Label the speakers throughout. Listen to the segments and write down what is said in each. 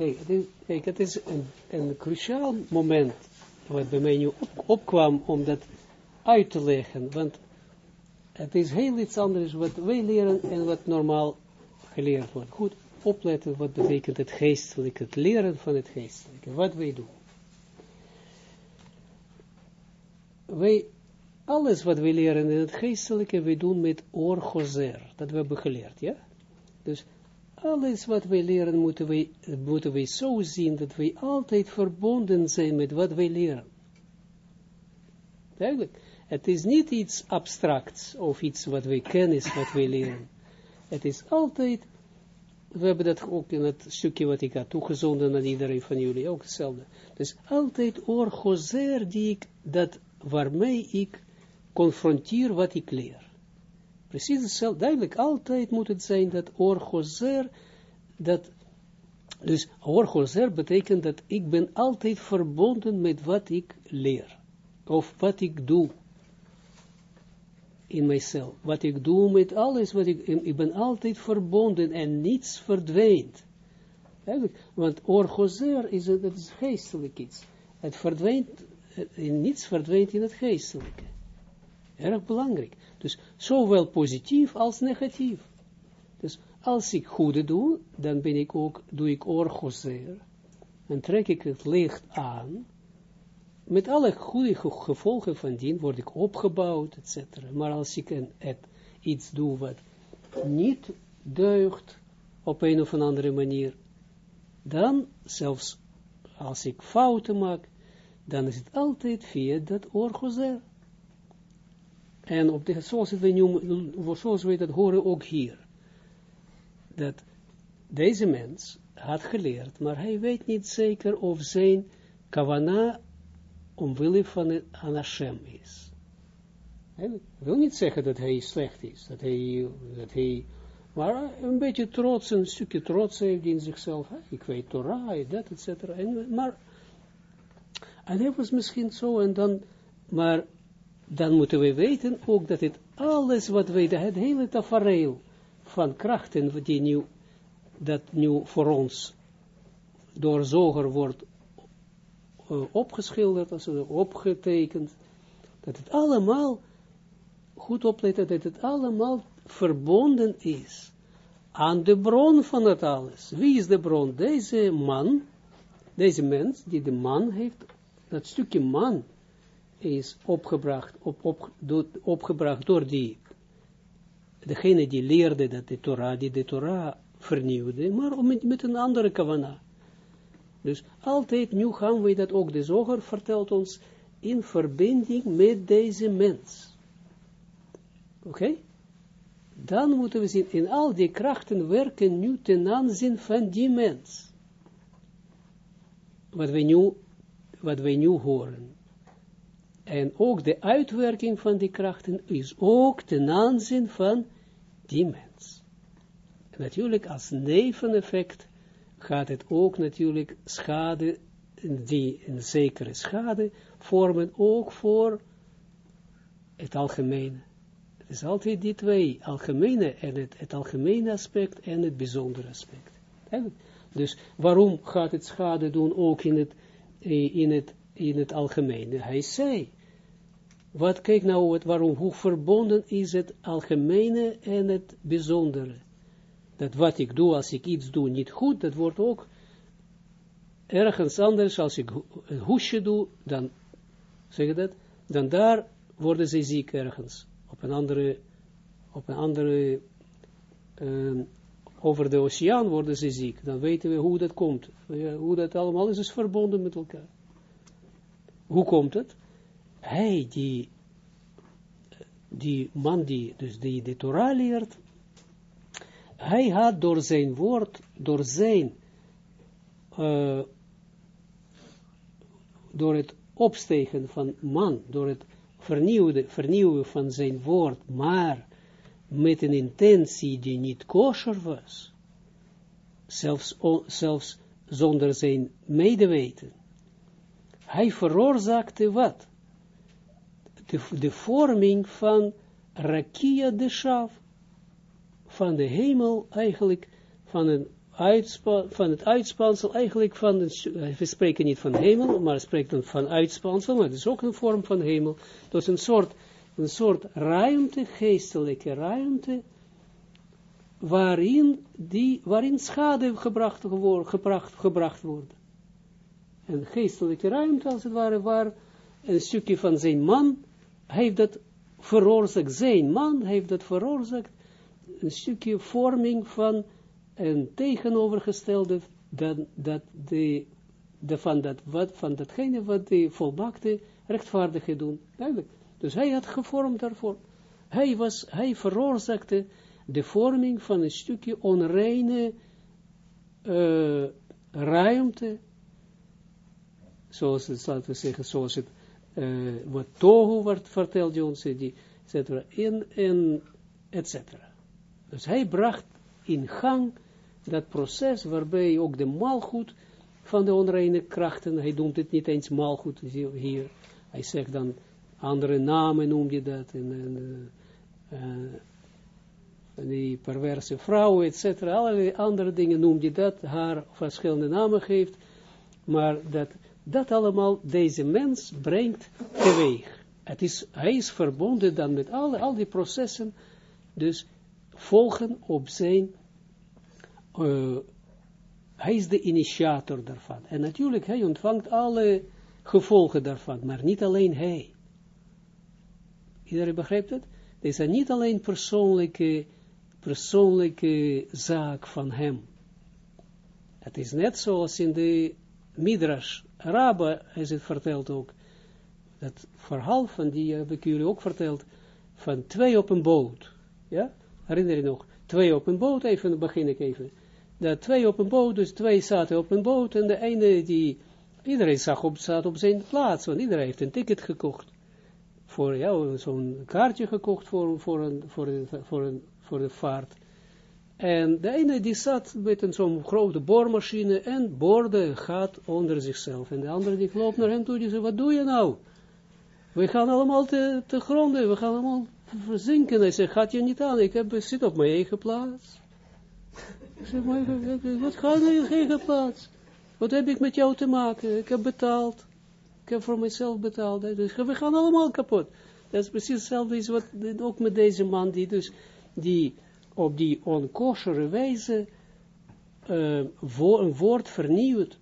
Speaker 1: kijk, is, kijk, het is een, een cruciaal moment wat bij mij nu op, opkwam om dat uit te leggen, want het is heel iets anders wat wij leren en wat normaal geleerd wordt. Goed opletten wat betekent het geestelijke, het leren van het geestelijke, wat wij doen. Wij, alles wat wij leren in het geestelijke, wij doen met orgozer, dat we hebben geleerd, ja? Dus alles wat wij leren, moeten wij, moeten wij zo zien, dat wij altijd verbonden zijn met wat wij leren. Duidelijk. Het is niet iets abstracts, of iets wat wij kennen, wat wij leren. Het is altijd, we hebben dat ook in het stukje wat ik had toegezonden aan iedereen van jullie, ook hetzelfde. Dus altijd orgozer die ik, dat waarmee ik confronteer wat ik leer. Precies hetzelfde, duidelijk, altijd moet het zijn dat orgozer, dat, dus orgozer betekent dat ik ben altijd verbonden met wat ik leer, of wat ik doe in mijzelf. Wat ik doe met alles, wat ik, ik ben altijd verbonden en niets verdwijnt. Want orgozer is, het is geestelijk iets. Het verdwijnt, niets verdwijnt in het geestelijke. Erg belangrijk. Dus zowel positief als negatief. Dus als ik goede doe, dan ben ik ook, doe ik orgozer. En trek ik het licht aan. Met alle goede gevolgen van dien word ik opgebouwd, etc. Maar als ik een, iets doe wat niet deugt op een of andere manier, dan zelfs als ik fouten maak, dan is het altijd via dat orgozer. En op de, zoals, we dat horen ook hier, dat deze mens had geleerd, maar hij weet niet zeker of zijn kavana omwille van het Hashem is. Hij wil niet zeggen dat hij slecht is, dat hij, dat hij maar een beetje trots, een stukje trots heeft in zichzelf. Ik weet Torah, dat, et cetera. Maar, en hij was misschien zo, en dan, maar dan moeten we weten ook dat het alles wat wij, het hele tafereel van krachten die nu, dat nu voor ons door zoger wordt uh, opgeschilderd, opgetekend, dat het allemaal, goed opletten, dat het allemaal verbonden is aan de bron van het alles. Wie is de bron? Deze man, deze mens, die de man heeft, dat stukje man, is opgebracht, op, op, opgebracht door die, degene die leerde dat de Torah, die de Torah vernieuwde, maar met, met een andere kavana. Dus altijd, nu gaan we dat ook, de zoger vertelt ons, in verbinding met deze mens. Oké? Dan moeten we zien, in al die krachten werken nu ten aanzien van die mens. Wat we nu, wat we nu horen. En ook de uitwerking van die krachten is ook ten aanzien van die mens. natuurlijk als neveneffect gaat het ook natuurlijk schade, die een zekere schade vormen ook voor het algemene. Het is altijd die twee, algemene en het, het algemene aspect en het bijzondere aspect. Dus waarom gaat het schade doen ook in het, in het, in het algemene? Hij zei, wat, kijk nou, het, waarom, hoe verbonden is het algemene en het bijzondere? Dat wat ik doe, als ik iets doe niet goed, dat wordt ook ergens anders, als ik een hoesje doe, dan, zeg je dat, dan daar worden ze ziek ergens, op een andere, op een andere, uh, over de oceaan worden ze ziek, dan weten we hoe dat komt, hoe dat allemaal is, is verbonden met elkaar. Hoe komt het? Hij die, die man die, dus die de Torah leert, hij had door zijn woord, door zijn, uh, door het opstegen van man, door het vernieuwen, vernieuwen van zijn woord, maar met een intentie die niet kosher was, zelfs, zelfs zonder zijn medeweten. Hij veroorzaakte wat? De, vorming van Rakia de Shav, van de hemel eigenlijk, van een uitspa van het uitspansel, eigenlijk van, we spreken niet van hemel, maar we spreken van uitspansel, maar het is ook een vorm van hemel. Dus een soort, een soort ruimte, geestelijke ruimte, waarin, die, waarin schade gebracht, gebracht, gebracht wordt. Een geestelijke ruimte, als het ware, waar een stukje van zijn man heeft dat veroorzaakt, zijn man heeft dat veroorzaakt, een stukje vorming van een tegenovergestelde dan, dat de, van, dat, wat, van datgene wat de volmaakte rechtvaardige doen. Duidelijk. Dus hij had gevormd daarvoor. Hij, was, hij veroorzaakte de vorming van een stukje onreine uh, ruimte, zoals het, laten we zeggen, zoals het, uh, wat Tohu wordt verteld, ons, die, et cetera, in, in, et cetera. Dus hij bracht in gang dat proces waarbij ook de malgoed van de onreine krachten, hij noemt het niet eens malgoed hier, hij zegt dan andere namen noem je dat, en, en uh, die perverse vrouwen, et cetera, allerlei andere dingen noem je dat, haar verschillende namen geeft, maar dat, dat allemaal deze mens brengt teweeg. Het is, hij is verbonden dan met alle, al die processen, dus volgen op zijn, uh, hij is de initiator daarvan. En natuurlijk, hij ontvangt alle gevolgen daarvan, maar niet alleen hij. Iedereen begrijpt het? Het is niet alleen persoonlijke, persoonlijke zaak van hem. Het is net zoals in de Midrash, Rabba is het verteld ook, dat verhaal van die heb ik jullie ook verteld, van twee op een boot. Ja? Herinner je nog? Twee op een boot, even begin ik even. Dat twee op een boot, dus twee zaten op een boot en de ene die, iedereen zag op, zat op zijn plaats, want iedereen heeft een ticket gekocht. Voor jou, zo'n kaartje gekocht voor, voor, een, voor, een, voor, een, voor de vaart. En de ene die zat met een zo'n grote boormachine en boorde gat onder zichzelf. En de andere die loopt naar hem toe, die zegt, wat doe je nou? We gaan allemaal te, te gronden, we gaan allemaal verzinken. Hij zegt, gaat je niet aan, ik heb, zit op mijn eigen plaats. Ik zeg, maar, wat gaat er in eigen plaats? Wat heb ik met jou te maken? Ik heb betaald. Ik heb voor mezelf betaald. Dus we gaan allemaal kapot. Dat is precies hetzelfde is wat ook met deze man die dus die op die onkoshere wijze uh, voor, een woord vernieuwt.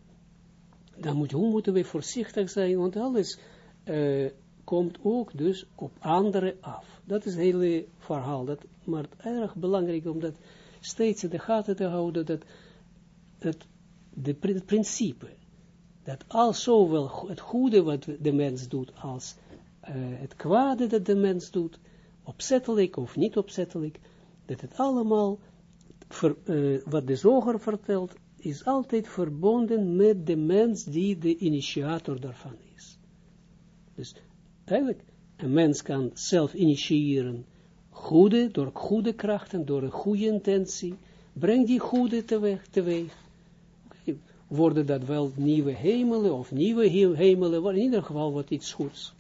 Speaker 1: Dan moet, hoe moeten we voorzichtig zijn, want alles uh, komt ook dus op anderen af. Dat is het hele verhaal. Dat, maar erg belangrijk om dat steeds in de gaten te houden, dat, dat de, het principe, dat al zowel het goede wat de mens doet, als uh, het kwade dat de mens doet, opzettelijk of niet opzettelijk, dat het allemaal, uh, wat de zoger vertelt, is altijd verbonden met de mens die de initiator daarvan is. Dus eigenlijk, een mens kan zelf initiëren goede, door goede krachten, door een goede intentie, breng die goede teweeg. teweeg. Okay. Worden dat wel nieuwe hemelen of nieuwe hemelen, in ieder geval wordt iets goeds.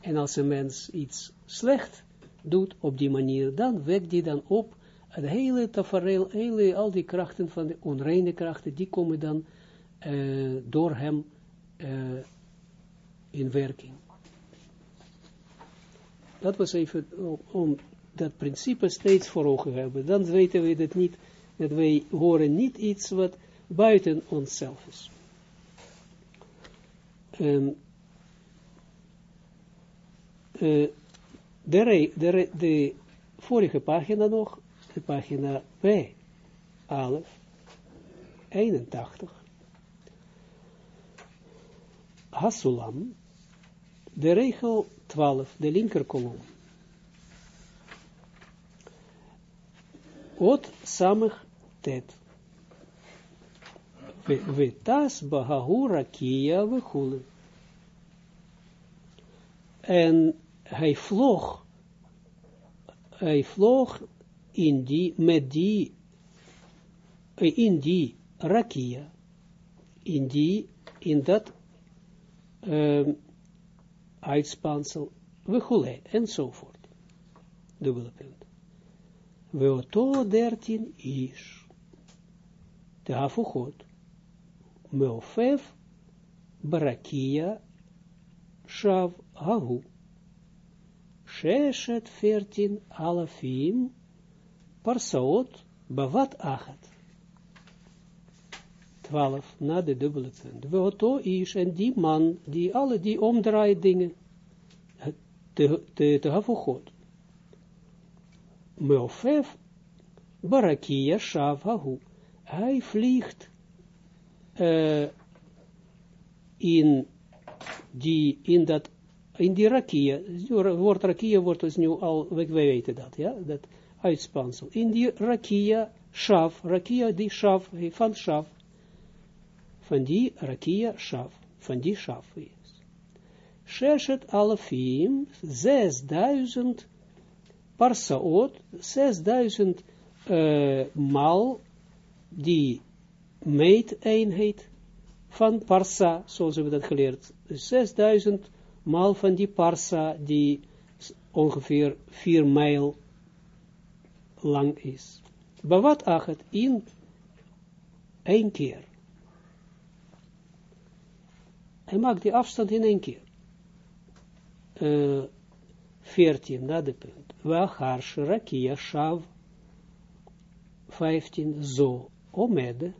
Speaker 1: En als een mens iets slecht doet op die manier, dan wekt die dan op het hele tafereel, hele, al die krachten van de onreine krachten, die komen dan uh, door hem uh, in werking. Dat was even om dat principe steeds voor ogen hebben. Dan weten we dat niet, dat wij horen niet iets wat buiten onszelf is. Um, de, de, de vorige pagina nog, de pagina B, 11, 81. Hasulam, de regel 12, de linkerkolom. Ot samig tet. Vetas bahahura kia vechule. En hij vloog, hij vloog in die, met die, in die rakia, in die, in dat um, uitspansel, we enzovoort. Dubbele punt. We oto dertien is. de hafuchot, meofef, barakia, shav, hahu, sheshet, veertien, alafim, parsaot, bavat achat. 12, na de dubbele punt. Weoto is, en die man, die alle die omdraait dingen, te, te, te hafuchot. Meofef, barakia, shav, hahu. Hij vliegt uh, in die, in dat, in die rakia, het woord rakia wordt dus nu al, wij weten dat, ja, dat uitspansel. In die rakia, shav, rakia die shav, van shav, van die rakia shav, van die shav is. Sheshet alafim, zesduizend parsaot, zesduizend uh, maal die meeteenheid van parsa, zoals we dat geleerd. Dus 6000 maal van die parsa, die ongeveer 4 mijl lang is. Maar wat achet in één keer. Hij maakt die afstand in één keer. Uh, 14, na de punt. Wachar rakia shav. 15, zo omed.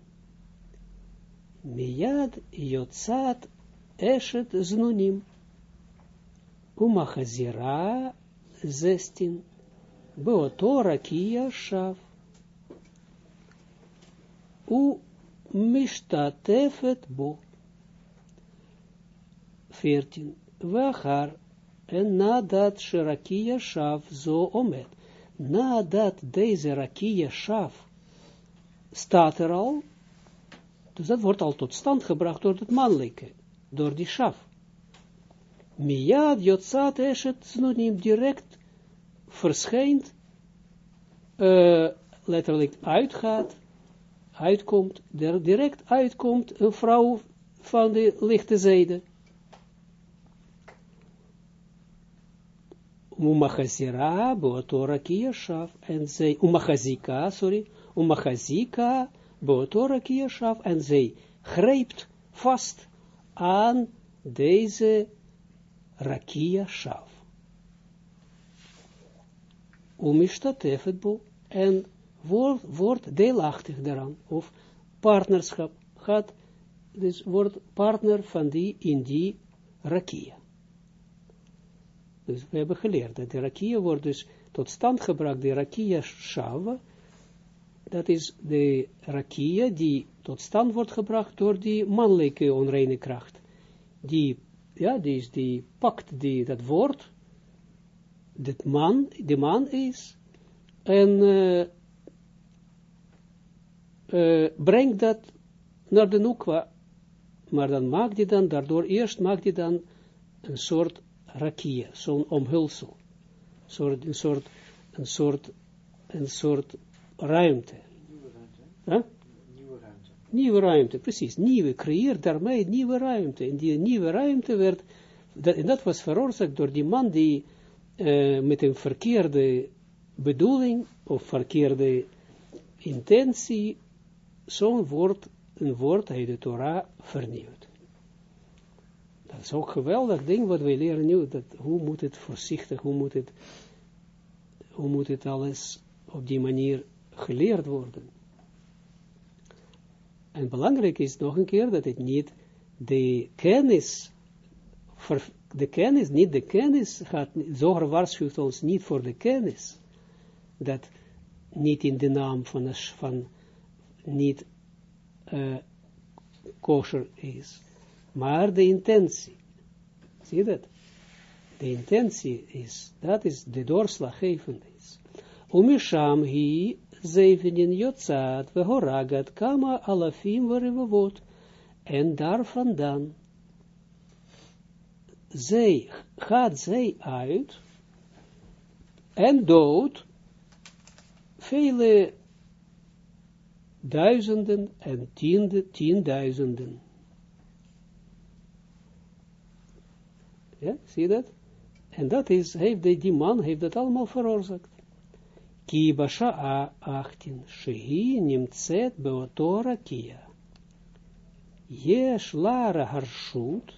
Speaker 1: Miyad yotzat eshet znunim. Umachazira zestin. Beoto rakia shav. U mishtatefet bo. 14. Wachar. En nadat sherakia shav zo omet. Nadat deze rakia shav staat er al, dus dat wordt al tot stand gebracht door het mannelijke, door die shaf. Miyad jotzat eshet snonim direct verschijnt, uh, letterlijk uitgaat, uitkomt, er direct uitkomt een vrouw van de lichte zijde. Umachazira, boatora kiyashaf, en zij, umachazika, sorry, umachazika, boatora kiyashaf, en zij grijpt vast aan deze rakia shaf. Umishtatefet bo, en wordt, wordt deelachtig daaraan, of partnerschap, gaat, dus wordt partner van die, in die rakia. Dus we hebben geleerd dat de rakia wordt dus tot stand gebracht, de rakia shava, dat is de rakia die tot stand wordt gebracht door die mannelijke onreine kracht. Die, ja, die, is, die pakt die, dat woord, dat man, de man is, en uh, uh, brengt dat naar de nukwa, maar dan maakt hij dan, daardoor eerst maakt hij dan een soort rakia, zo'n omhulsel, soort, een soort, een soort, een soort ruimte. Huh?
Speaker 2: Nieuwe ruimte.
Speaker 1: Precies. Nieuwe, creëert daarmee nieuwe ruimte. En die nieuwe ruimte werd, dat, en dat was veroorzaakt door die man die uh, met een verkeerde bedoeling, of verkeerde intentie, zo'n woord, een woord uit de Torah vernieuwt. Dat is ook een geweldig ding wat wij leren nu, dat, hoe moet het voorzichtig, hoe moet het, hoe moet het alles op die manier geleerd worden. En belangrijk is nog een keer dat het niet de kennis, de kennis, niet de kennis gaat, Zoger waarschuwt ons niet voor de kennis, dat niet in de naam van, van niet uh, kosher is, maar de intentie. Zie je dat? De intentie is, dat is de doorslaggevende is. Umisham hi zevenin jotzat vehoragat kama alafim verivavot. En daar vandaan zij, gaat zij uit en dood vele duizenden en tiende, tienduizenden. Ja, zie je dat? En dat is, heeft die, die man heeft dat allemaal veroorzaakt. Ki basha'a 18, shehi nimtzet beoto rakia. Yesh lara harshut,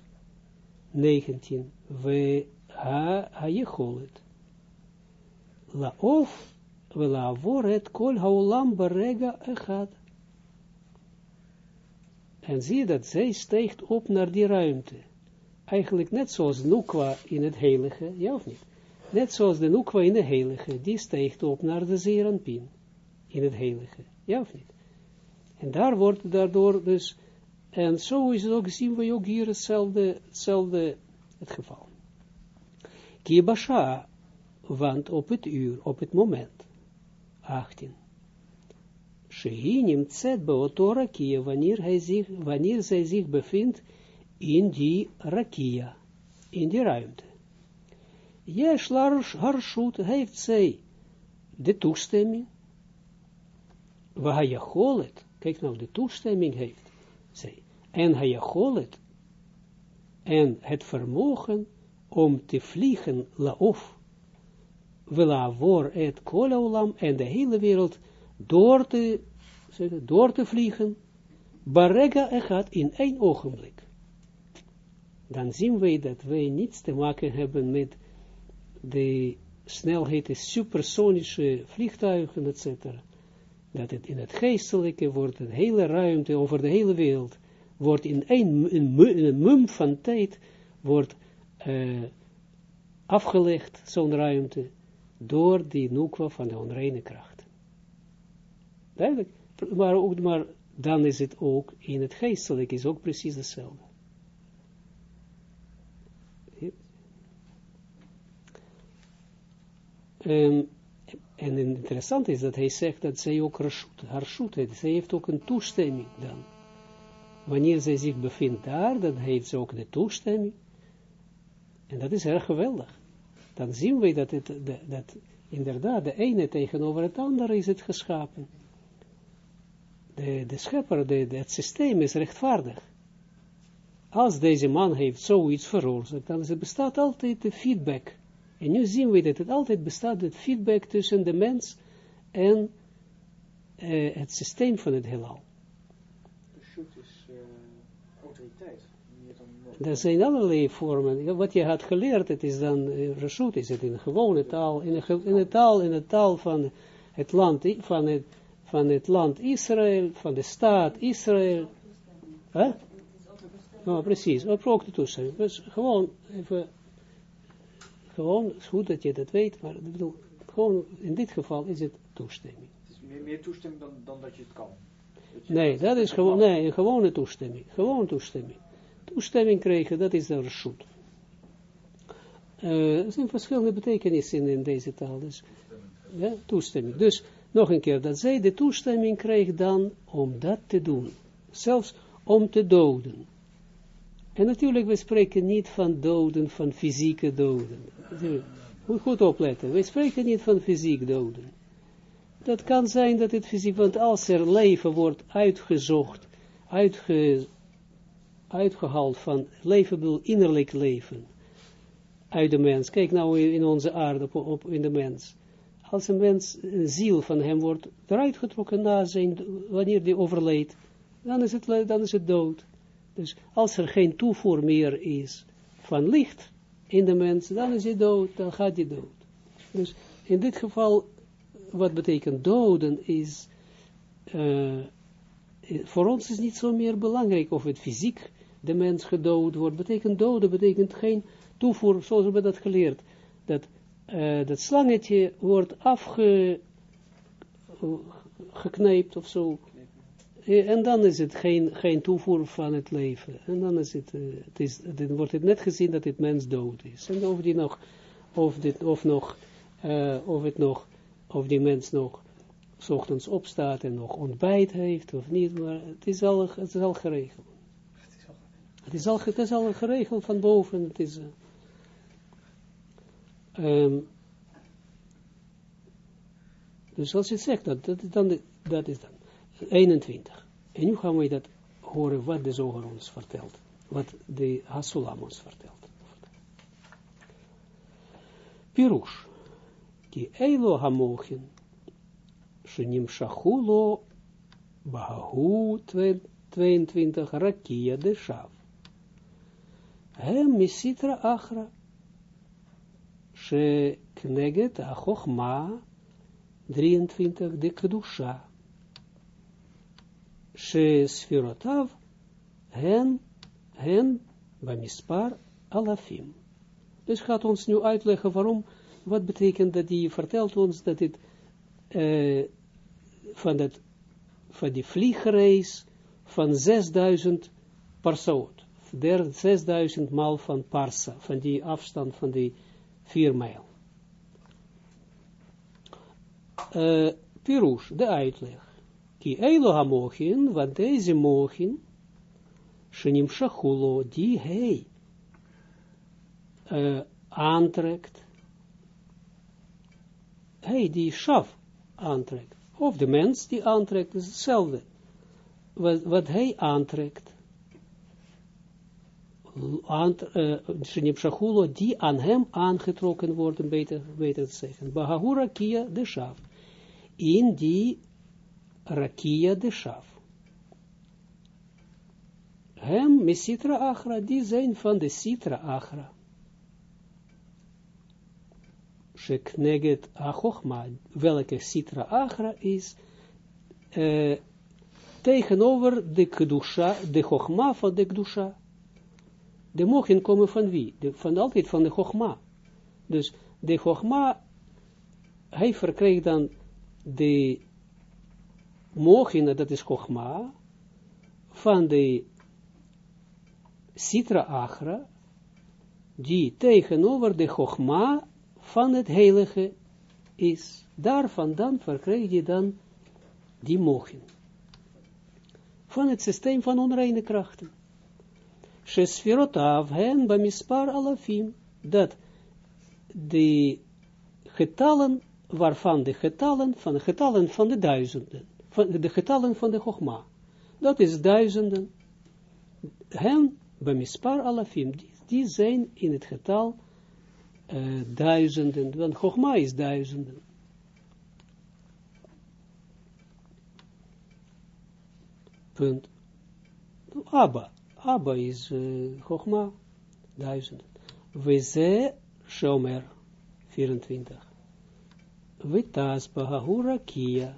Speaker 1: 19, we ha hayecholet. Haulam berega echad. En zie dat zij steegt op naar die ruimte. Eigenlijk net zoals Nukwa in het heilige, ja of niet? Net zoals de Nukwa in de heilige, die steegt op naar de Zeranpin. In het heilige, ja of niet? En daar wordt daardoor dus, en zo is het ook, zien we ook hier hetzelfde, hetzelfde het geval. Kibasha, want op het uur, op het moment, 18. Shehi nimtzet beoto rakia, wanneer, hij zich, wanneer zij zich bevindt in die rakia, in die ruimte. Yesh harshut heeft zij de toestemming, wahayacholet, kijk nou, de toestemming heeft zij, en hayacholet, en het vermogen om te vliegen laof, voor het kolaulam en de hele wereld door te, zeggen, door te vliegen, barega gaat in één ogenblik. Dan zien wij dat wij niets te maken hebben met de snelheid, supersonische vliegtuigen, etc. Dat het in het geestelijke wordt, een hele ruimte over de hele wereld, wordt in een, in een mum van tijd, wordt uh, afgelegd, zo'n ruimte, door die noekwa van de onreine kracht. Duidelijk. Maar, ook, maar dan is het ook, in het geestelijke is ook precies hetzelfde. Um, en interessant is dat hij zegt dat zij ook haar shoot heeft. Zij heeft ook een toestemming dan. Wanneer zij zich bevindt daar, dan heeft ze ook de toestemming. En dat is erg geweldig. Dan zien we dat, het, dat inderdaad de ene tegenover het andere is het geschapen. De, de schepper, de, het systeem is rechtvaardig. Als deze man heeft zoiets veroorzaakt, dan bestaat altijd de feedback en nu zien we dat het altijd bestaat, het feedback tussen de mens en uh, het systeem van het heelal.
Speaker 2: De shoot is uh, autoriteit.
Speaker 1: Er zijn allerlei vormen. Wat je had geleerd, het is dan, uh, reshut is het in de gewone taal, in de, in de taal, in de taal van het land, van het, van het land Israël, van de staat Israël. Huh? Oh, precies, ook de toestemming. Dus gewoon even gewoon, het is goed dat je dat weet, maar ik bedoel, gewoon in dit geval is het toestemming.
Speaker 2: Het is meer, meer toestemming dan, dan dat je het kan.
Speaker 1: nee, dat is gewoon, nee, een gewone toestemming. Gewoon toestemming. Toestemming krijgen, dat is de reshut. Uh, er zijn verschillende betekenissen in, in deze taal. Dus, ja, toestemming. Dus, nog een keer, dat zij de toestemming krijgt dan om dat te doen. Zelfs om te doden. En natuurlijk, we spreken niet van doden, van fysieke doden. Moet goed opletten. We spreken niet van fysiek doden. Dat kan zijn dat het fysiek, want als er leven wordt uitgezocht, uitge, uitgehaald van leven, bedoel innerlijk leven, uit de mens. Kijk nou in onze aarde, op, in de mens. Als een mens, een ziel van hem wordt eruit getrokken na zijn, wanneer die overleed, dan is het, dan is het dood. Dus als er geen toevoer meer is van licht in de mens, dan is hij dood, dan gaat hij dood. Dus in dit geval, wat betekent doden is, uh, voor ons is niet zo meer belangrijk of het fysiek de mens gedood wordt. Betekent doden, betekent geen toevoer, zoals we dat geleerd, dat uh, dat slangetje wordt afgeknijpt of zo, en dan is het geen, geen toevoer van het leven. En dan is het, uh, het is, dan wordt het net gezien dat het mens dood is. En of die nog, of dit, of nog, uh, of het nog, of die mens nog, s ochtends opstaat en nog ontbijt heeft of niet, maar het is al, het is al geregeld. Het is al, het is al geregeld van boven. Het is, uh, um, dus als je zegt dat, dat, dan, dat is dan. 21. En nu gaan we dat horen wat de zoger ons vertelt. Wat de Hasulam ons vertelt. Pirush. Die Eilo Hamochin. shenim shachulo, bahu 22, rakia de shav. Hem misitra achra, she kneget achochma, 23, de kedusha. She sfirotav, hen, hen, bamispar, alafim. Dus gaat ons nu uitleggen waarom, wat betekent dat hij vertelt ons dat dit uh, van, dat, van die vliegreis van 6000 parsoot, 6000 maal van parsa, van die afstand van die 4 mijl. Uh, Pirush, de uitleg. Ki Elo hamochin, want deze mochin, shenim shachulo, die hij uh, aantrekt, hij die shaf aantrekt, of de mens die aantrekt, is hetzelfde. Wat, hij aantrekt, aant, uh, die aan hem aangetrokken worden, beter, beter te zeggen. Bahahura kia de shaf. In die rakia de shaf. Hem, mesitra achra, die zijn van de sitra achra. Shekneget Achochma, welke Sitra Achra is, tegenover de Kedusha, de Chochma van de Kedusha. De mogen komen van wie? De, van altijd van de Chochma. Dus de Chochma, hij verkrijgt dan de mogen, dat is Chochma, van de Sitra Achra, die tegenover de Chochma van het heilige is. Daarvan dan verkrijg je dan die mogen. Van het systeem van onreine krachten. Shesfirotav hen alafim. Dat de getallen, waarvan de getallen, van de getallen van de duizenden, de getallen van de Chogma. Dat is duizenden. Hen bamispar alafim. Die, die zijn in het getal uh, duizenden, want Chogma is duizenden. Punt. Abba. Abba is uh, duizenden. We Shomer, 24. Vitas Bahahura Kia.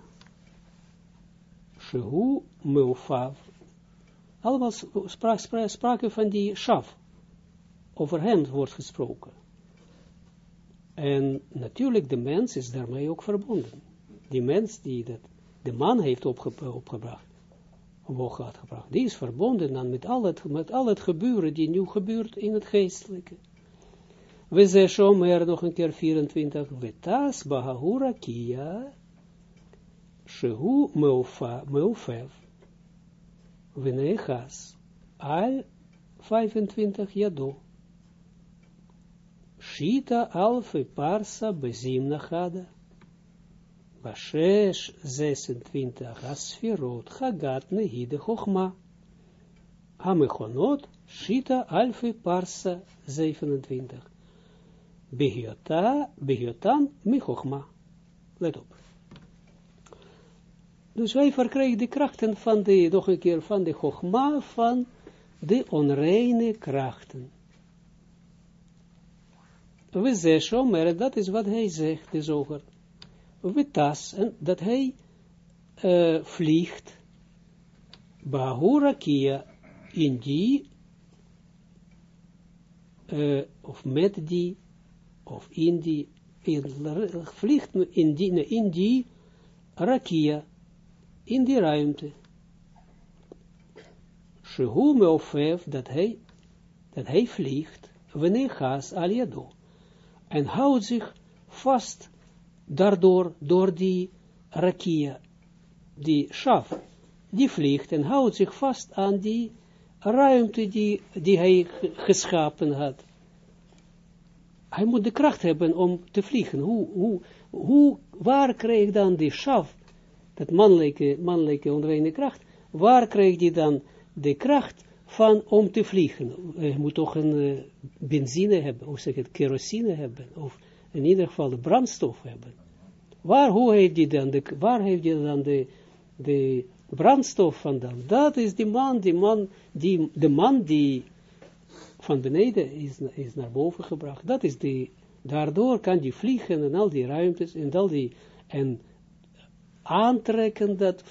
Speaker 1: Shehu Meufav. Allemaal sprake sprak van die Shav. Over hem wordt gesproken. En natuurlijk, de mens is daarmee ook verbonden. Die mens die dat, de man heeft opge, opgebracht, omhoog gebracht, die is verbonden dan met al, het, met al het gebeuren die nu gebeurt in het geestelijke. We zeggen er nog een keer 24, Vetas bahahura kia, shehu meufev, venechas, al 25 jado. Shita alfe parsa bezimna chada. Bashesh 26 asfirot chagat nehide chochma. Hamechonot Shita alfe parsa 27. Behiota, behiotan michochma. Let op. Dus wij verkrijgen de krachten van de, nog een keer, van de chochma van de onreine krachten. We zeggen, dat is wat hij zegt, de zoger. We tas, en dat hij uh, vliegt, bahurakia, in die, uh, of met die, of in die, vliegt in die, in die rakia, in die ruimte. Shehu meofef, dat hij, dat hij vliegt, wanneer gas al en houdt zich vast daardoor, door die rakia, die schaf, die vliegt en houdt zich vast aan die ruimte die, die hij geschapen had. Hij moet de kracht hebben om te vliegen. Hoe, hoe, hoe, waar krijg dan die schaf, dat mannelijke, mannelijke onreine kracht, waar krijg je dan de kracht van om te vliegen. Je moet toch een uh, benzine hebben, of zeg het, kerosine hebben, of in ieder geval de brandstof hebben. Waar, hoe heeft hij dan de, waar heeft hij dan de, de brandstof vandaan? Dat is die man, die man, die, de man die van beneden is, is naar boven gebracht. Dat is die, daardoor kan die vliegen en al die ruimtes en al die, en aantrekken dat,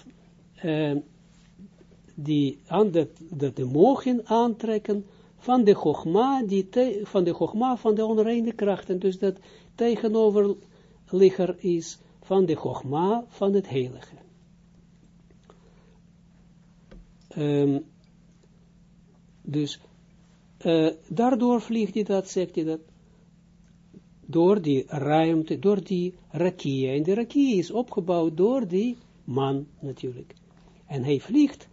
Speaker 1: uh, die, aan dat, dat de mogen aantrekken van de gogma, die te, van de gogma van de onreine krachten, dus dat tegenoverligger is van de gogma van het heilige. Um, dus uh, daardoor vliegt hij dat, zegt hij dat, door die ruimte, door die rakia. En de rakia is opgebouwd door die man natuurlijk. En hij vliegt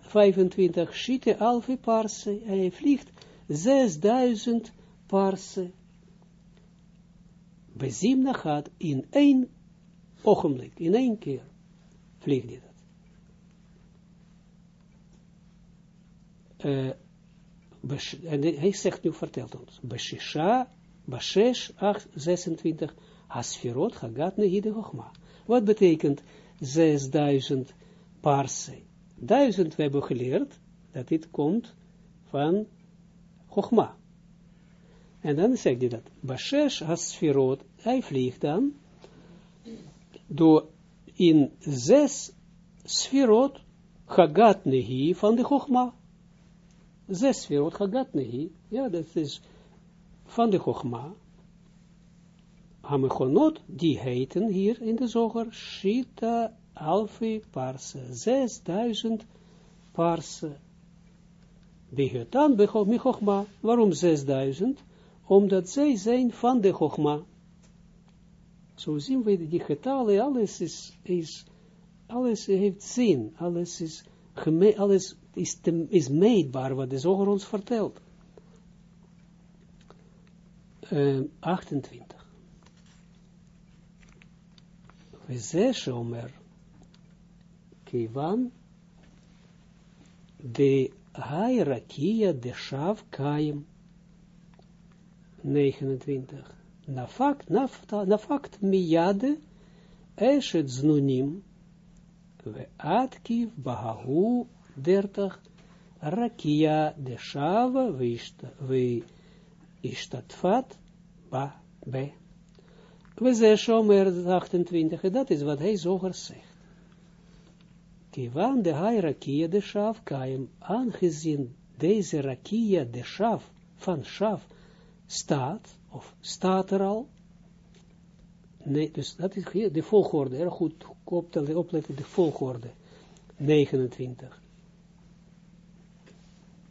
Speaker 1: 25 schieten alve parse, en hij vliegt 6000 parse. Bezimna gaat in één ogenblik, in één keer, vliegt hij dat. Uh, en hij zegt nu, vertelt ons, Beshisha, Bashesh, 8, 26, Asfirot, Hagat, Negide, Hochma. Wat betekent 6000 parse? Duizend, we hebben geleerd, dat dit komt van Chogma. En dan zegt hij dat, Bashesh, Asfirot, hij vliegt dan, door in zes sferot, Hagat, Nehi, van de Chogma zes sferot Hagat Nehi, ja, dat is van de Chogma. Hamechonot, die heten hier in de zoger, Shita Alfi Parse, zesduizend Parse. Begetan Chogma, waarom zesduizend? Omdat zij zijn van de Chogma. Zo zien we die getallen, alles is, alles heeft zin, alles is, alles is, is meetbaar wat de zoger ons vertelt. Uh, 28. We zeggen kivan, de hairakia de shav kaim, 29. Nafakt, nafta, nafakt miyade, eshet znunim, we atkiv bahahu 30, Rakia de Shava, we Ishtatfat, ba, be. We zeggen Shomer 28, dat is wat hij zoger zegt. Kivan de hai Rakia de Shav kaim, aangezien deze Rakia de Shav, van Shav, staat, of staat er al, nee, dus dat is de volgorde, erg goed opletten, de volgorde, 29.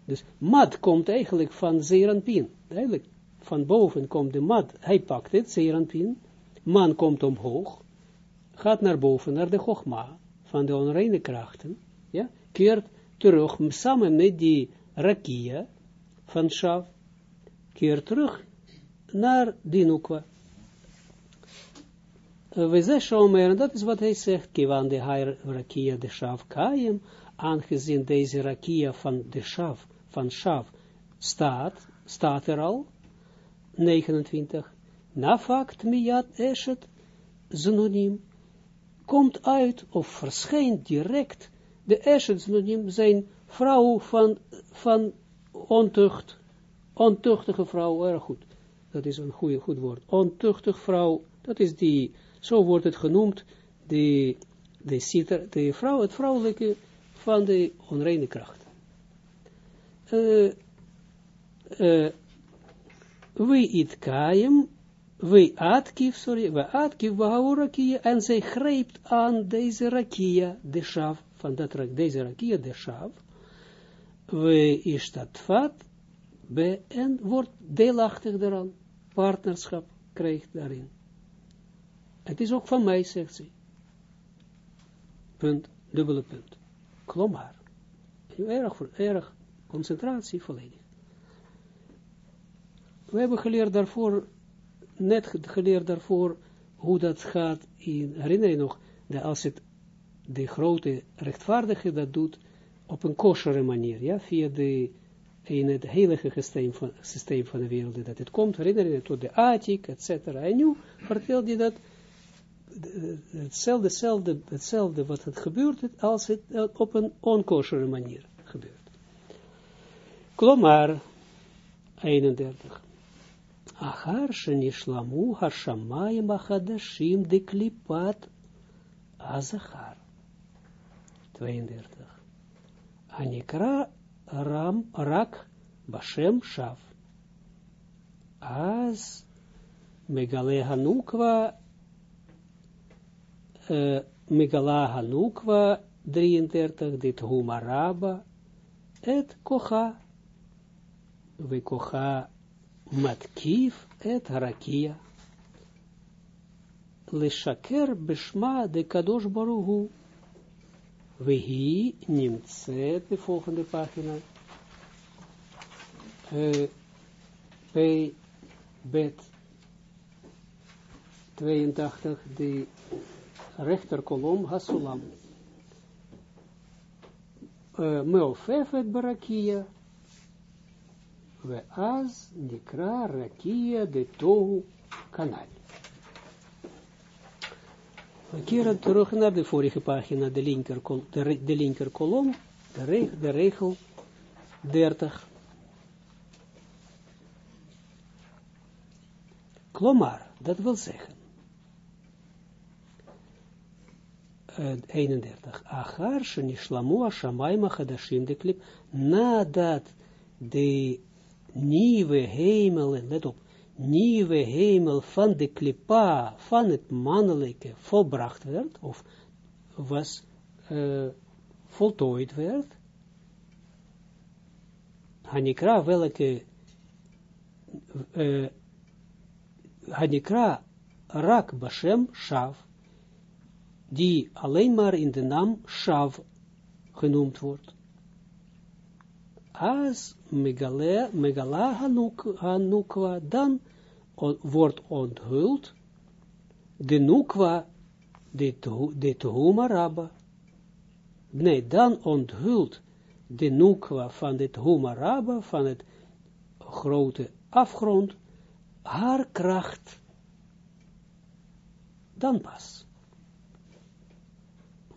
Speaker 1: Dus mat komt eigenlijk van Zeranpin. Eigenlijk van boven komt de mat. Hij pakt het, Zeranpin. Man komt omhoog. Gaat naar boven, naar de Chogma. Van de onreine krachten. Ja, keert terug, samen met die Rakia van Shav. Keert terug naar Dinukwa. We zeggen, dat is wat hij zegt, Kivan de Hair Rakia de Shav Kayem, aangezien deze Rakia van de Shav van Shav staat, staat er al, 29, nafakt miyat eshet zenonim, komt uit of verschijnt direct de eshet zenonim zijn vrouw van, van ontucht, ontuchtige vrouw, erg goed, dat is een goede, goed woord, ontuchtig vrouw, dat is die, zo wordt het genoemd, de, de, de vrouw, het vrouwelijke van de onreine kracht. Uh, we it kaim, we atkiv, sorry, we atkiv rakia, en zij grijpt aan deze rakia, de shav, van dat, deze rakia, de shav, we is dat vat, be, en wordt deelachtig daaraan, partnerschap krijgt daarin. Het is ook van mij, zegt ze. Punt, dubbele punt. Klomar. Erg, erg concentratie volledig. We hebben geleerd daarvoor, net geleerd daarvoor, hoe dat gaat, in, herinner je nog, dat als het de grote rechtvaardige dat doet, op een kosheren manier, ja, via de, in het heilige systeem van, systeem van de wereld, dat het komt, herinner je tot de Atik, et cetera. En nu vertelt hij dat hetzelfde, hetzelfde, hetzelfde wat het gebeurt, als het op een onkoshere manier gebeurt. Klomar, 31. Achar shenishlamu hashamayim achadashim de klipat azachar. 32. Anikra ram rak bashem shav. Az megale hanukwa uh, megala hanukwa 33 dit humaraba et kocha we kocha matkief et rakia. Lishaker beshma de kadosh baruhu. Wehi nimtzet, de volgende pagina. P. Bet 82, de rechterkolom Hasulam. Uh, Meofef et barakia. We az nikra rakia de tohu kanal. We keren terug naar de vorige pagina, de linker, de, de linker kolom, de, regel, de regel 30. Klomar, dat wil zeggen. Uh, 31. Achar shenishlamu ashamayma chadashim de klip. Nadat de nieuwe hemel, let op, nieuwe hemel van de klipa, van het mannelijke, volbracht werd, of was uh, voltooid werd. Hanikra, welke uh, Hanikra rak bashem shav, die alleen maar in de naam shav genoemd wordt. As megala, dan wordt onthuld de nukwa, de tuhumaraba. Nee, dan onthult de nukwa van het humaraba, van het grote afgrond, haar kracht, dan pas.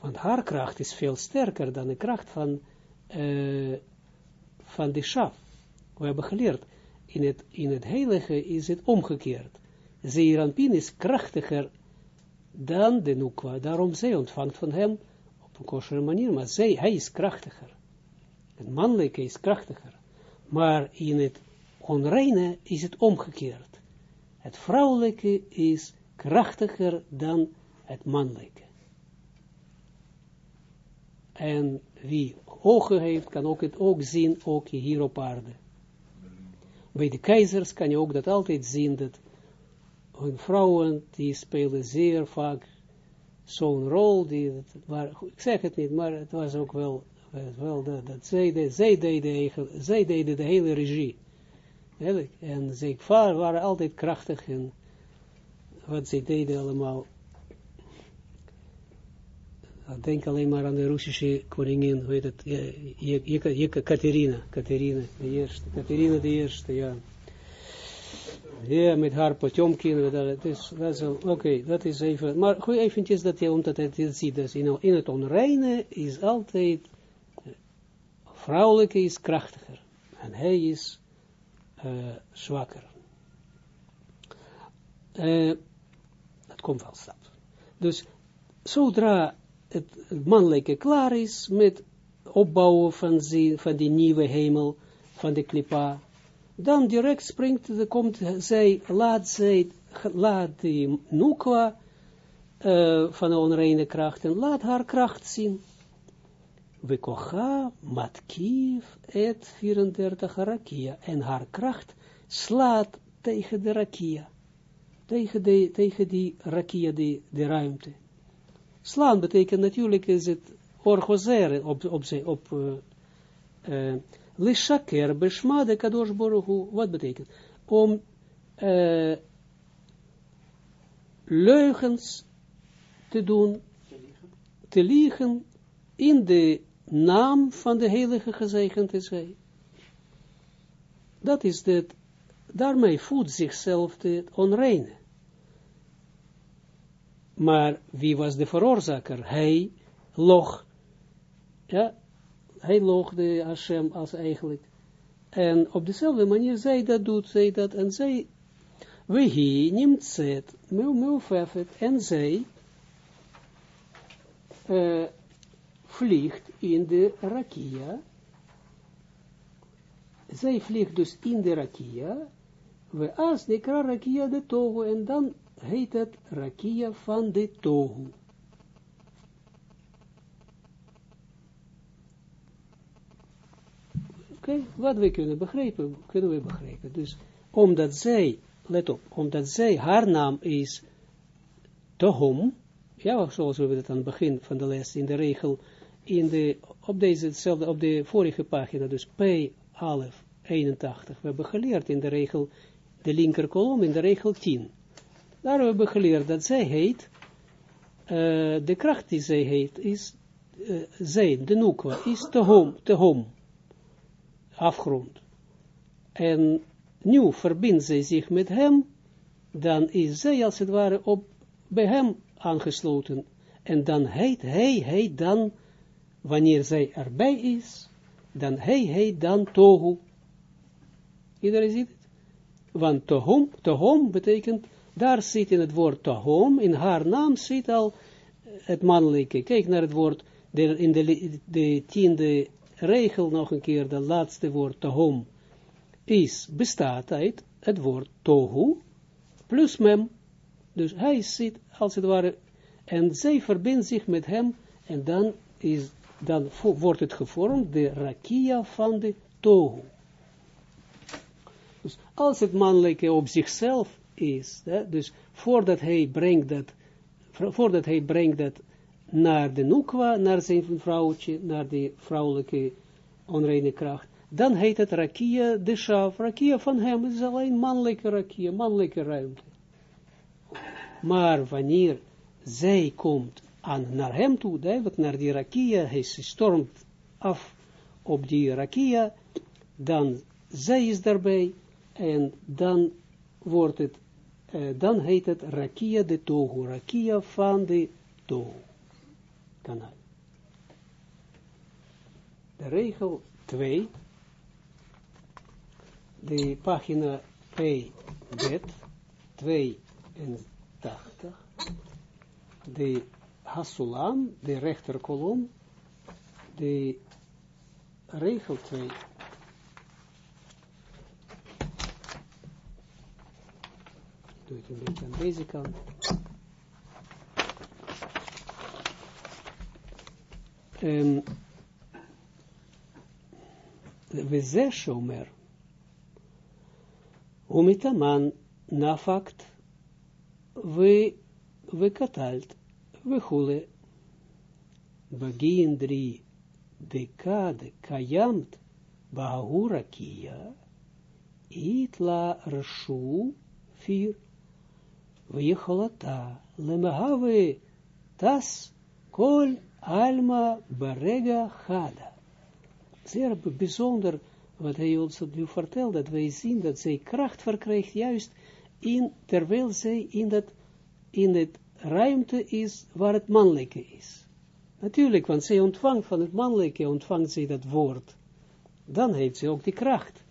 Speaker 1: Want haar kracht is veel sterker dan de kracht van, uh, van de shaf. We hebben geleerd, in het, in het heilige is het omgekeerd. Zeeranpin is krachtiger dan de Nukwa. Daarom zij ontvangt van hem op een kostere manier, maar zij, hij is krachtiger. Het mannelijke is krachtiger. Maar in het onreine is het omgekeerd. Het vrouwelijke is krachtiger dan het mannelijke. En wie ogen heeft, kan ook het ook zien, ook hier op aarde. Bij de keizers kan je ook dat altijd zien, dat hun vrouwen, die spelen zeer vaak zo'n rol, die, ik zeg het niet, maar het was ook wel, wel dat, zij, de, zij, deden, de hele regie. En zij waren altijd krachtig in wat zij deden allemaal. Denk alleen maar aan de Russische koningin, weet het, ja, Katerina, Katerina de eerste, Katerina de eerste, ja. Ja, met haar Potjomkin, dat is, dat is oké, dat is even, maar goed eventjes dat je, omdat het ziet, in, in het onreine is altijd, vrouwelijke is krachtiger, en hij is uh, zwakker. Uh, dat komt wel stap. Dus, zodra het mannelijke klaar is met opbouwen van, die, van die nieuwe hemel, van de klipa, dan direct springt, de, komt zij, laat zij, laat die nukwa uh, van de onreine krachten, laat haar kracht zien. We kocha matkief et 34 rakia. En haar kracht slaat tegen de rakia. Tegen, de, tegen die rakia, die, de ruimte. Slaan betekent natuurlijk is het orgozeren op, op, op, uh, uh, lishaker beshma de kadosh boruhu. Wat betekent? Om uh, leugens te doen, te liegen in de naam van de heilige gezegend is hij. Dat is het, daarmee voedt zichzelf het onreine. Maar wie was de veroorzaker? Hij log. Ja, hij logde Hashem als eigenlijk. En op dezelfde manier zij dat doet, zij dat, en zij, neemt zet, meufefet, en zij uh, vliegt in de rakia. Zij vliegt dus in de rakia, we als nekra rakia de tohu, en dan heet het rakia van de tohu. Oké, wat we kunnen begrijpen, kunnen we begrijpen. Dus, omdat zij, let op, omdat zij, haar naam is Tohom, ja, zoals we het aan het begin van de les, in de regel, in de, op deze, hetzelfde, op de vorige pagina, dus P, Alef, 81, we hebben geleerd in de regel, de linker kolom, in de regel 10. Daar hebben we geleerd dat zij heet, uh, de kracht die zij heet, is, zij, de nukwa, is Tohom, Tohom afgrond. En nu verbindt zij zich met hem, dan is zij als het ware op, bij hem aangesloten. En dan heet hij, heet dan, wanneer zij erbij is, dan hij heet dan Tohu. Iedereen ziet het? Want Tohom, Tohom betekent, daar zit in het woord Tohom, in haar naam zit al het mannelijke. Kijk naar het woord, in de, de tiende regel nog een keer, de laatste woord tohom, is, bestaat uit het woord tohu, plus mem. Dus hij zit, als het ware, en zij verbindt zich met hem, en dan, is, dan wordt het gevormd, de rakia van de tohu. Dus als het mannelijke op zichzelf is, hè, dus voordat hij brengt dat, voordat hij brengt dat naar de nukwa, naar zijn vrouwtje, naar de vrouwelijke onreine kracht, dan heet het rakia de shaf, rakia van hem, is alleen mannelijke rakia, mannelijke ruimte. Maar wanneer zij komt aan, naar hem toe, duidelijk naar die rakia, hij stormt af op die rakia, dan zij is daarbij, en dan wordt het, uh, dan heet het rakia de tohu, rakia van de tohu kanaal. De regel 2, de pagina P, bet, 82, de Hasulam, de rechterkolom, de regel 2. Doe het een beetje aan deze kant. Um, וזה שאומר, ומתאמן נפקת ו, וקטלת וכולי. בגין דרי דקד קיימת בהוא רקיע, איתלה רשו פיר, ויכולתה למהווה טס כל Alma Barega Hada. Zeer bijzonder wat hij ons nu vertelt, dat wij zien dat zij kracht verkrijgt juist in, terwijl zij in dat, in het ruimte is waar het mannelijke is. Natuurlijk, want zij ontvangt van het mannelijke, ontvangt zij dat woord. Dan heeft ze ook die kracht.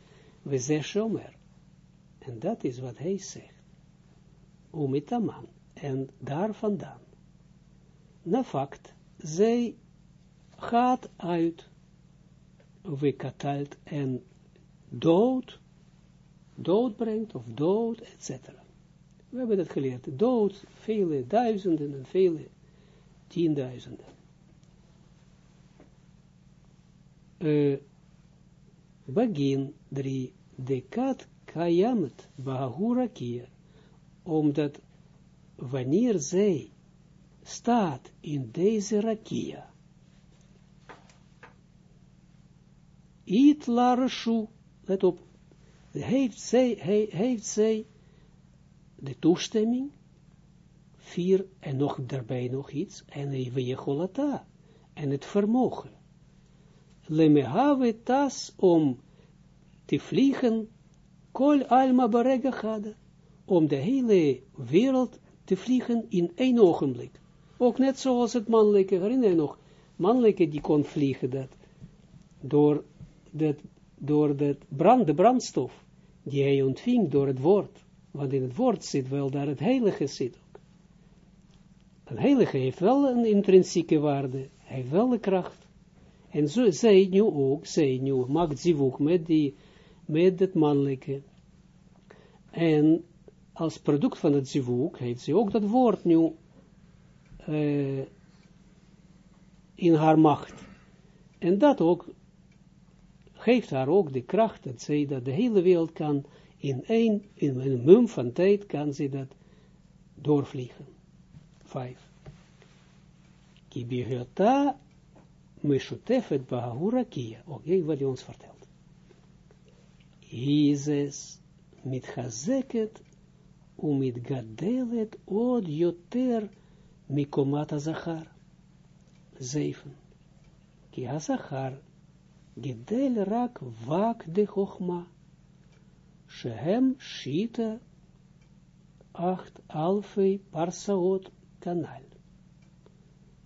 Speaker 1: We zeggen shomer. En dat is wat hij zegt. Omitaman. En daar vandaan. Na fact zij gaat uit, wekatalt en dood, dood brengt, of dood, etc. We hebben dat geleerd. Dood, vele duizenden en vele tienduizenden. Uh, begin 3. De kat kayamet bahura kier. Omdat wanneer zij staat in deze rakia. It lareshu, let op, heeft zij, he, heeft zij de toestemming, vier, en nog daarbij nog iets, en even jecholata, en het vermogen. Lemehave tas om te vliegen, kol alma barega om de hele wereld te vliegen in één ogenblik. Ook net zoals het mannelijke, herinner je nog, mannelijke die kon vliegen, dat, door, dat, door dat brand, de brandstof, die hij ontving door het woord. Want in het woord zit wel daar het heilige zit ook. Het heilige heeft wel een intrinsieke waarde, hij heeft wel de kracht. En zo, zij nu ook, zij nu, maakt zivuk met die, met het mannelijke. En als product van het zivuk heeft ze ook dat woord nu uh, in haar macht. En dat ook geeft haar ook de kracht dat zij dat de hele wereld kan in één, in een mum van tijd kan ze dat doorvliegen. Vijf. Kibihota meshutefet bahura kia. Oké, wat hij ons vertelt. Izes mit umit gadelet od yoter mikomata zachar. Zeven. Ki hazachar gedel rak vak de chochma. Shehem shita acht alfei parsaot kanal.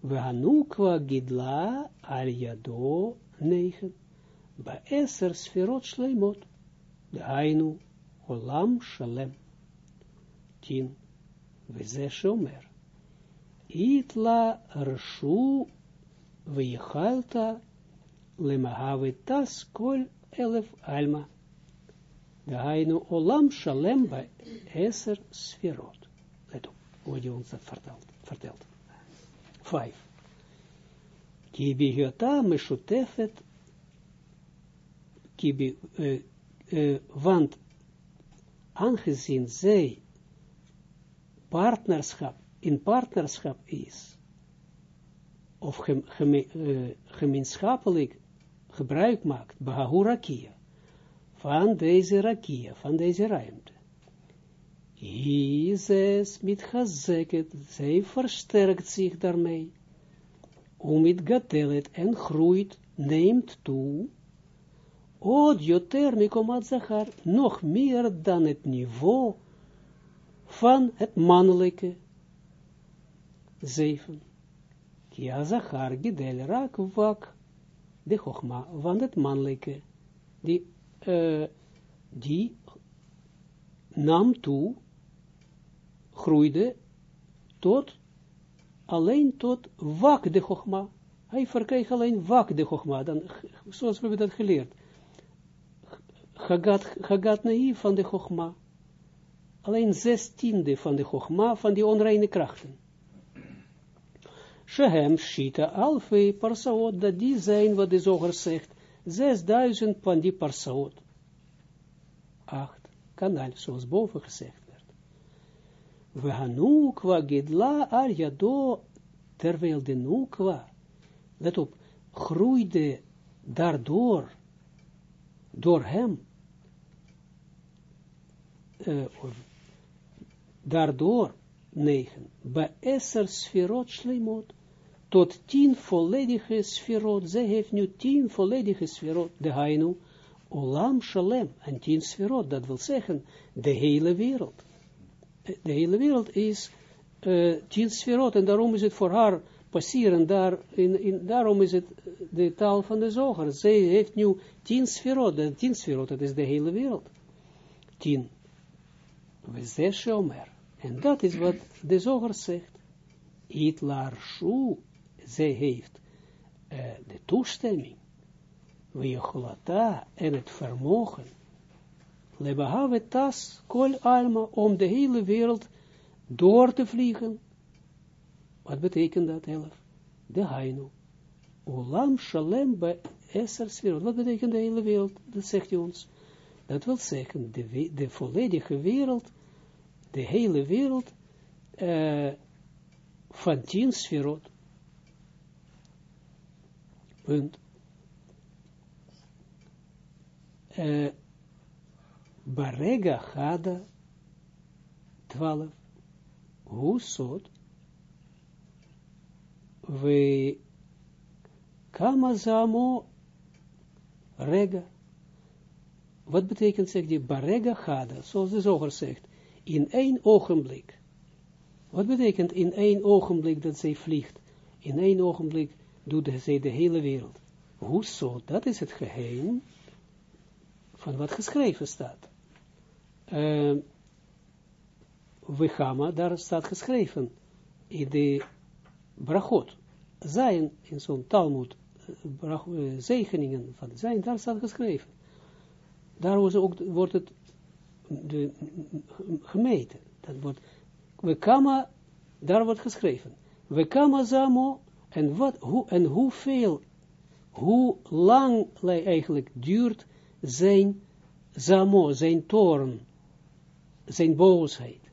Speaker 1: Vehanukwa gidla al yado negen. Baeser sferot shleimot. De shalem. Tien. Veze shomer. Itla rshu vejchalta lemahave kol elef alma. Dainu olam shalem bij eser sferot. Let op, hoe hij ons vertelt. Vijf. Kibi hiota meshutefet, kibi, want aangezien zij partnerschap, in partnerschap is, of uh, gemeenschappelijk gebruik maakt, bahahurakia, van deze rakia, van deze ruimte. Izes mit hazeket, zij versterkt zich daarmee, het gatelet en groeit, neemt toe, od joter mikomat nog meer dan het niveau van het mannelijke. Zeven. Kia zachar gidel rak wak, de chogma van het mannelijke, die uh, die nam toe, groeide tot, alleen tot wak de chogma. Hij verkreeg alleen wak de chogma, dan, zoals we hebben dat geleerd. Hagat, hagat naïef van de chogma. Alleen zestiende van de chogma, van die onreine krachten. Shehem shita alfei parsaot, dat die zijn wat de zoger zegt, zesduizend van die parsaot. Acht kanal, zoals boven gezegd werd. We hanukwa gedla al yado, terwijl de nukwa, let op, groeide daardoor, door hem, uh, daardoor, negen, bij esser sferot shleimot, tot tien volledige sferot. Zij heeft nu tien volledige sferot, de Hainu, Olam Shalem, en tien sferot, dat wil zeggen, de hele wereld. De hele wereld is uh, tien sferot, en daarom is het voor haar passeren, daar, in, daarom is het de taal van de zoger. Zij heeft nu tien sferot, de tien sferot, dat is de hele wereld. Tien. We zes Omer. En dat is wat de zoger zegt. Itlar shu zij heeft uh, de toestemming, weecholata en het vermogen, lebahave tas kol alma, om de hele wereld door te vliegen. Wat betekent dat, elf? De hainu. Olam shalem bij Esser. Wat betekent de hele wereld? Dat zegt hij ons. Dat wil zeggen, de volledige wereld, de hele wereld, uh, van tien sferot. Punt. Uh, Barega Hada 12. Hoe sot? We Kamazamo Rega. Wat betekent, zegt die, Barega Hada, zoals de zoger zegt, in één ogenblik. Wat betekent in één ogenblik dat zij vliegt? In één ogenblik doet zij de hele wereld. Hoezo? Dat is het geheim van wat geschreven staat. Uh, gaan, daar staat geschreven in de brachot. Zijn in zo'n Talmud, uh, zegeningen van zijn, daar staat geschreven. Daar wordt het de, gemeten. Dat wordt, we kama, daar wordt geschreven. We kama zamo, en, hoe, en hoeveel, hoe lang eigenlijk duurt zijn zamo, zijn toren, zijn boosheid.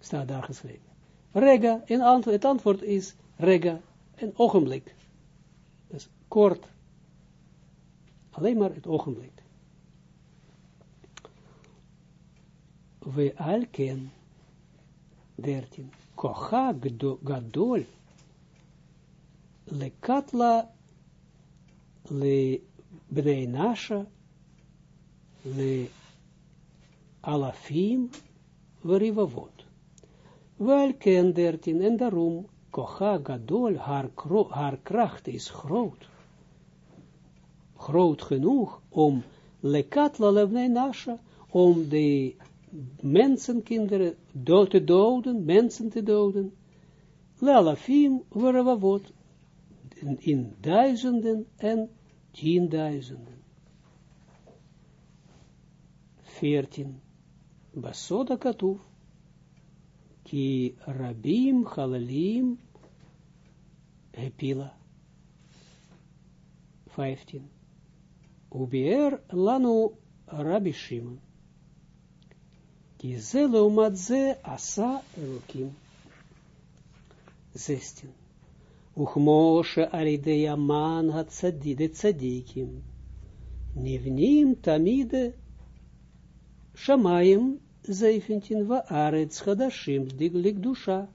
Speaker 1: Staat daar geschreven. Rega, en antwoord, het antwoord is rega, een ogenblik. Dus kort. Alleen maar het ogenblik. We alken, 13, kocha gadol, le katla, le bnei nasha, le alafim, verivavot. Welken 13, en daarom, kocha gadol, haar, kracht is groot. Groot genoeg om lekatla levnei nasha, om de mensenkinderen dood te doden, mensen te doden, lalafim wat in, duizenden en tienduizenden. Veertien. Basoda katuf, ki rabim halalim hepila. Vijftien. Ubier lanu Rabbi Shimon. Ki ze ze asa elokim. 16. Uchmoshe arideya man hat tzadide tzadikim. Nivnim tamide shamayim 17 va arets chadashim diglik dusha.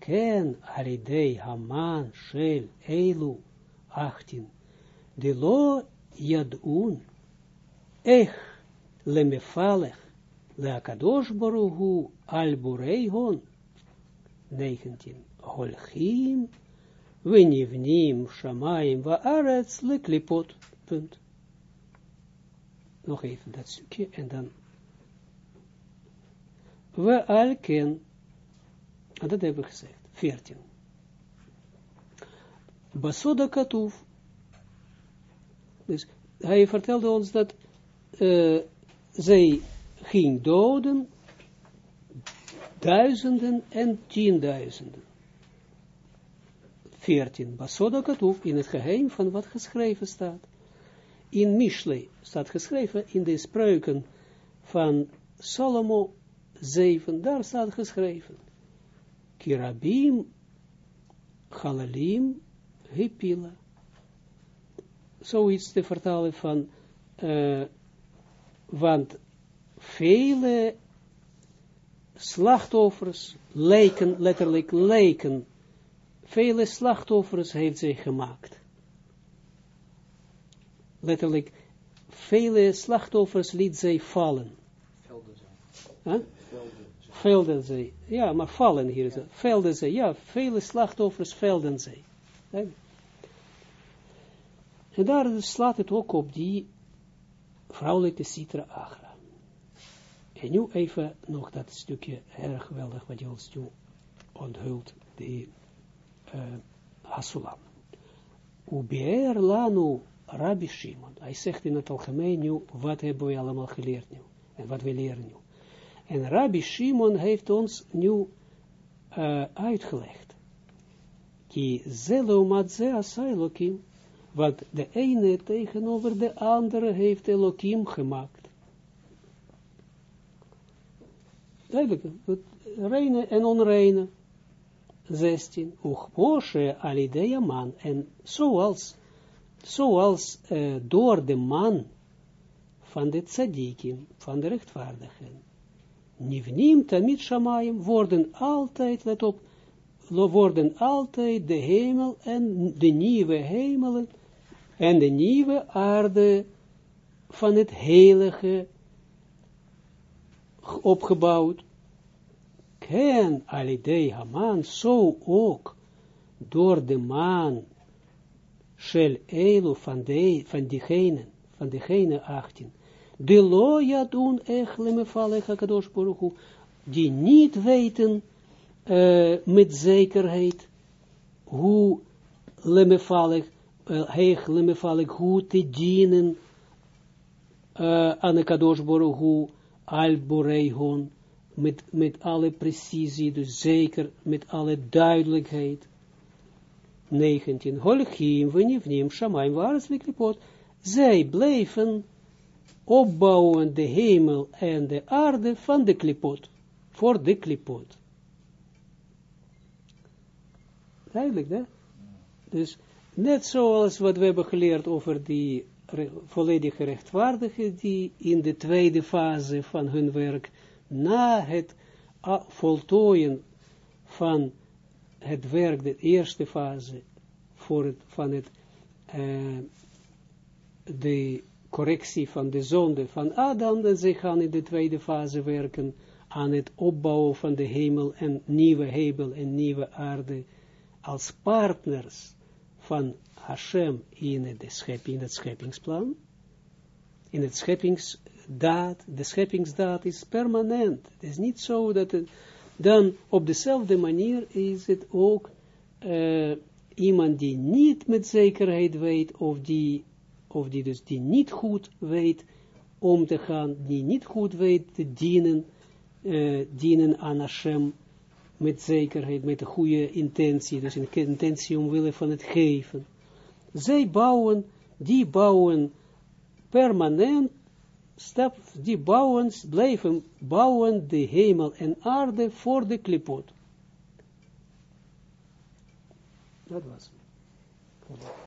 Speaker 1: Ken aridei haman shel eilu 18. De lo yadun ech lemefalech Leakadosh Baruhu al Bureihon 19. Holchim Venivnim Shamaim Vaaretz Leklipot. Punt. Nog even dat stukje en dan. We alken. En dat hebben we gezegd. 14. Basoda Katuf. Dus hij vertelde ons dat uh, zij ging doden duizenden en tienduizenden. 14. Basoda Katuf, in het geheim van wat geschreven staat. In Mishle staat geschreven, in de spreuken van Salomo 7, daar staat geschreven. Kirabim, Chalalim, Hipila. Zoiets te vertalen van, uh, want vele slachtoffers, lijken, letterlijk lijken, vele slachtoffers heeft zij gemaakt. Letterlijk, vele slachtoffers liet zij vallen.
Speaker 2: Velden zij.
Speaker 1: Huh? Velden zij. Ja, maar vallen hier is het. Velden zij. Ja, vele slachtoffers velden zij. En daar slaat het ook op die vrouwelijke citra agra. En nu even nog dat stukje erg geweldig wat je ons nu onthult, de uh, Hasulam. Ubeer lanu Rabbi Shimon. Hij zegt in het algemeen nu, wat hebben we allemaal geleerd nu? En wat we leren nu. En Rabbi Shimon heeft ons nu uh, uitgelegd. Ki ze asailokim. Want de ene tegenover de andere heeft Elohim gemaakt. Duidelijk, reine en onreine. 16. Uchmoshe alidea man. En zoals, zoals uh, door de man van de tzadikim, van de rechtvaardigen. Nivnim tamid shamayim worden altijd, let op, worden altijd de hemel en de nieuwe hemelen en de nieuwe aarde van het heilige opgebouwd. Ken alidei Haman, zo ook door de maan, shel elu van, de, van diegene, van diegene 18, de lo yadun ech lemefalech hakadosh baruch die niet weten uh, met zekerheid hoe lemefalech, uh, heeg lemefalech, hoe te dienen uh, aan de kadosh al boreihon, met, met alle precisie, dus zeker met alle duidelijkheid. 19. Holchim, venivnim, shamaim, waaras wiklipot. Zij bleven opbouwen de hemel en de aarde van de klipot. Voor de klipot. Duidelijk, hè? Dus net zoals wat we hebben geleerd over die volledige rechtvaardige die in de tweede fase van hun werk na het voltooien van het werk, de eerste fase, voor het, van het, uh, de correctie van de zonde van Adam, en ze gaan in de tweede fase werken aan het opbouwen van de hemel en nieuwe hemel en nieuwe aarde, als partners van Hashem in in het scheppingsplan, in het scheppingsdaad, de scheppingsdaad is permanent. Het is niet zo dat het, dan op dezelfde manier is het ook uh, iemand die niet met zekerheid weet, of die, of die dus die niet goed weet om te gaan, die niet goed weet te dienen, uh, dienen aan Hashem, met zekerheid, met een goede intentie, dus een intentie omwille van het geven. Zij bouwen, die bouwen permanent, stap, die bouwen, blijven bouwen de hemel en aarde voor de klipot. Dat was het.